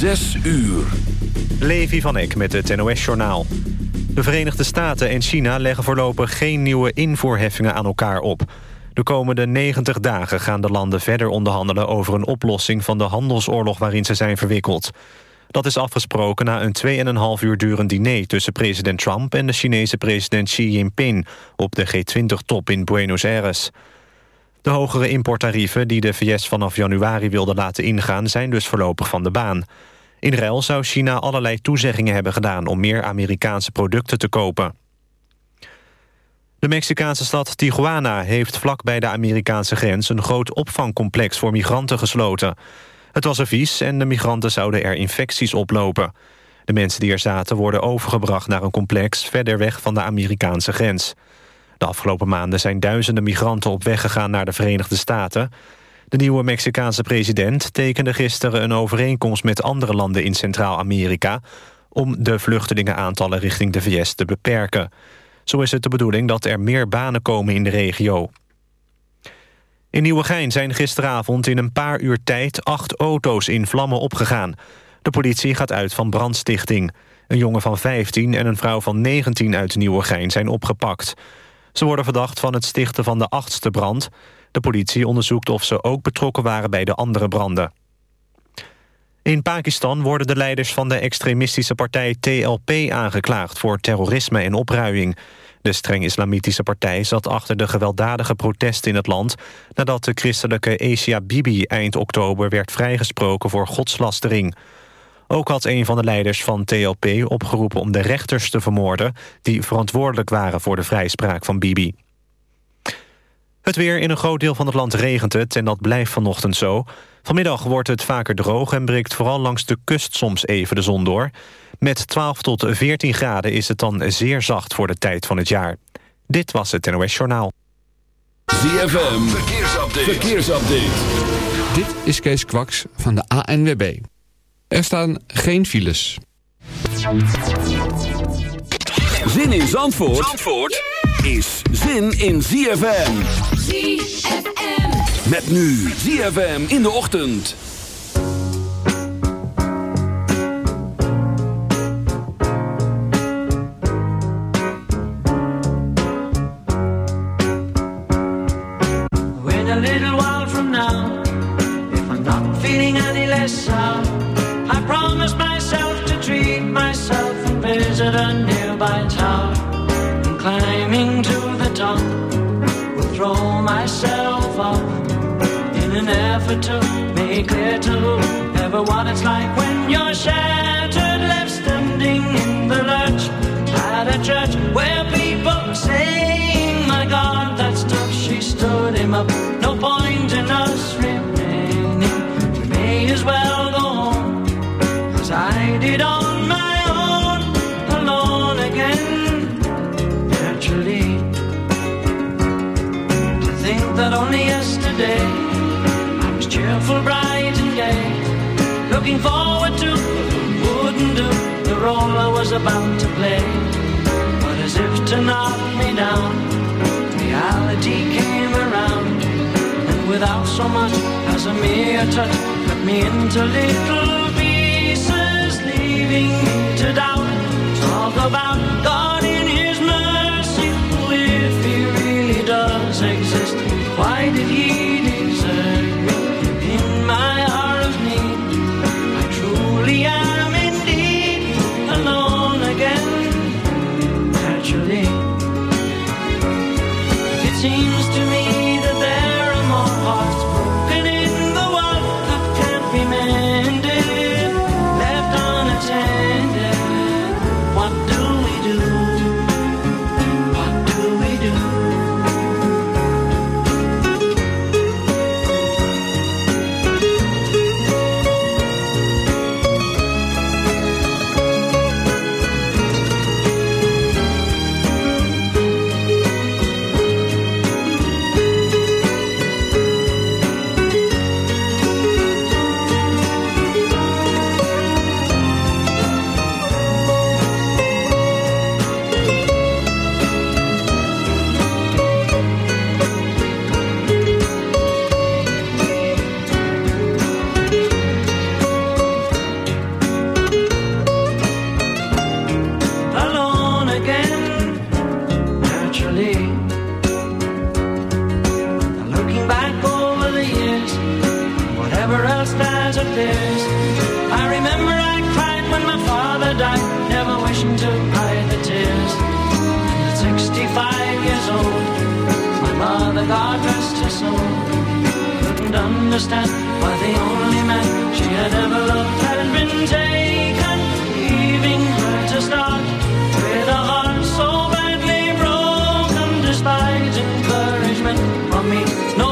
Zes uur. Levi van Eck met het NOS-journaal. De Verenigde Staten en China leggen voorlopig geen nieuwe invoerheffingen aan elkaar op. De komende 90 dagen gaan de landen verder onderhandelen over een oplossing van de handelsoorlog waarin ze zijn verwikkeld. Dat is afgesproken na een 2,5 uur durend diner tussen president Trump en de Chinese president Xi Jinping op de G20-top in Buenos Aires. De hogere importtarieven die de VS vanaf januari wilde laten ingaan... zijn dus voorlopig van de baan. In ruil zou China allerlei toezeggingen hebben gedaan... om meer Amerikaanse producten te kopen. De Mexicaanse stad Tijuana heeft vlak bij de Amerikaanse grens... een groot opvangcomplex voor migranten gesloten. Het was er vies en de migranten zouden er infecties oplopen. De mensen die er zaten worden overgebracht naar een complex... verder weg van de Amerikaanse grens. De afgelopen maanden zijn duizenden migranten op weg gegaan naar de Verenigde Staten. De nieuwe Mexicaanse president tekende gisteren een overeenkomst met andere landen in Centraal-Amerika om de vluchtelingenaantallen richting de VS te beperken. Zo is het de bedoeling dat er meer banen komen in de regio. In Nieuwegein zijn gisteravond in een paar uur tijd acht auto's in vlammen opgegaan. De politie gaat uit van brandstichting. Een jongen van 15 en een vrouw van 19 uit Nieuwegein zijn opgepakt. Ze worden verdacht van het stichten van de achtste brand. De politie onderzoekt of ze ook betrokken waren bij de andere branden. In Pakistan worden de leiders van de extremistische partij TLP aangeklaagd... voor terrorisme en opruiing. De streng islamitische partij zat achter de gewelddadige protesten in het land... nadat de christelijke Asia Bibi eind oktober werd vrijgesproken voor godslastering. Ook had een van de leiders van TLP opgeroepen om de rechters te vermoorden... die verantwoordelijk waren voor de vrijspraak van Bibi. Het weer in een groot deel van het land regent het en dat blijft vanochtend zo. Vanmiddag wordt het vaker droog en breekt vooral langs de kust soms even de zon door. Met 12 tot 14 graden is het dan zeer zacht voor de tijd van het jaar. Dit was het NOS Journaal. ZFM, verkeersupdate. verkeersupdate. Dit is Kees Kwaks van de ANWB. Er staan geen files. Zin in Zandvoort, Zandvoort is zin in ZFM. ZFM. Met nu ZFM in de ochtend. When a little while from now, if I'm not feeling any less sound, I promise myself to treat myself and visit a nearby town. To the top, will throw myself off in an effort to make clear to everyone it's like when you're shattered, left standing in the lurch at a church where people are saying, My God, that's tough. She stood him up. No point that only yesterday I was cheerful, bright, and gay, looking forward to wouldn't do the role I was about to play. But as if to knock me down, reality came around, and without so much as a mere touch, cut me into little encouragement from me. No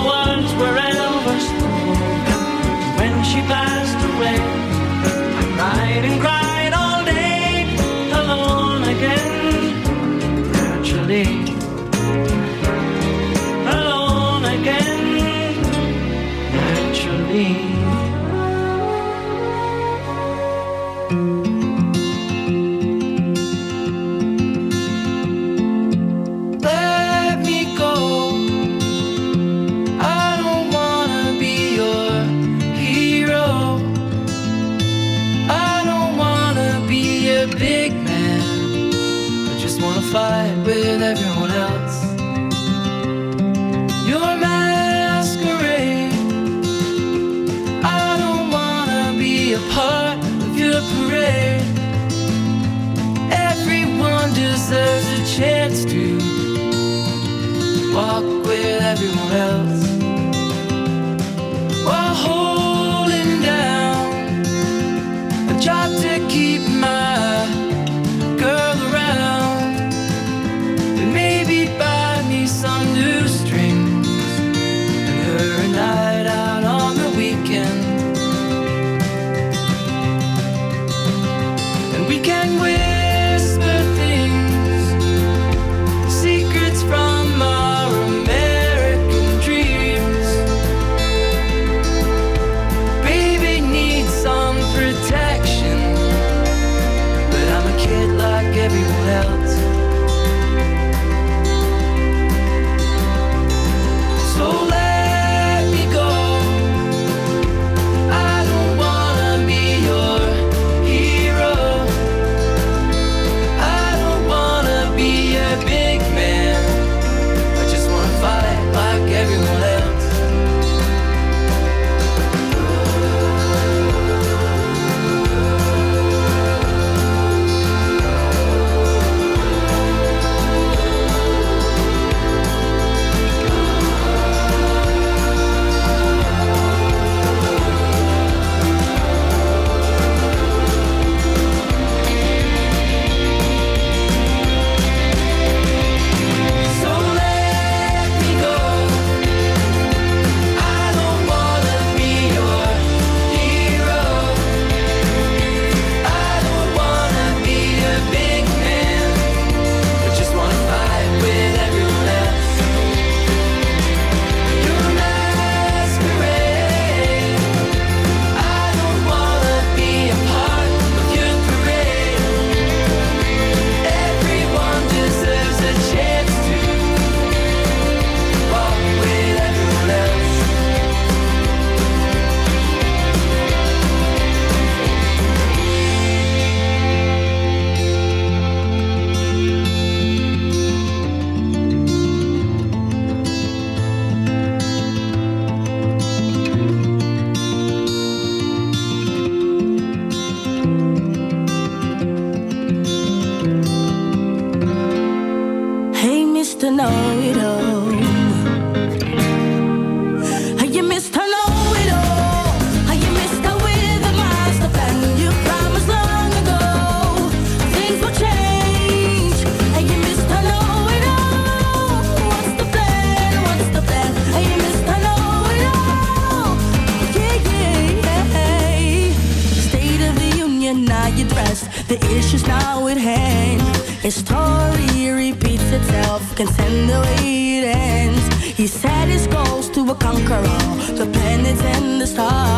His story repeats itself, can't the way it ends. He set his goals to conquer all the planets and the stars.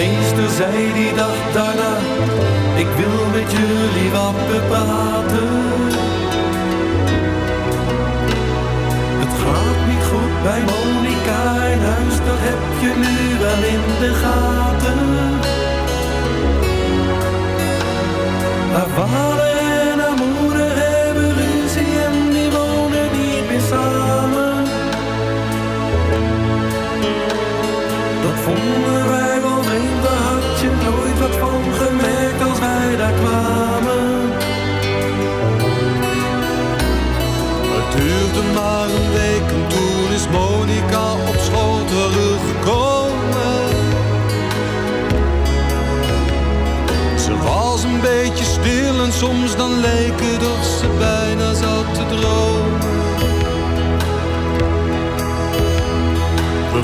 Meester zei die dag daarna, ik wil met jullie wat bepraten. Het gaat niet goed bij Monica in huis, dat heb je nu wel in de gaten. Haar kwamen. Het duurde maar een week en toen is Monica op school teruggekomen. Ze was een beetje stil en soms dan leek het of ze bijna zat te dromen.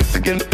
thanks again.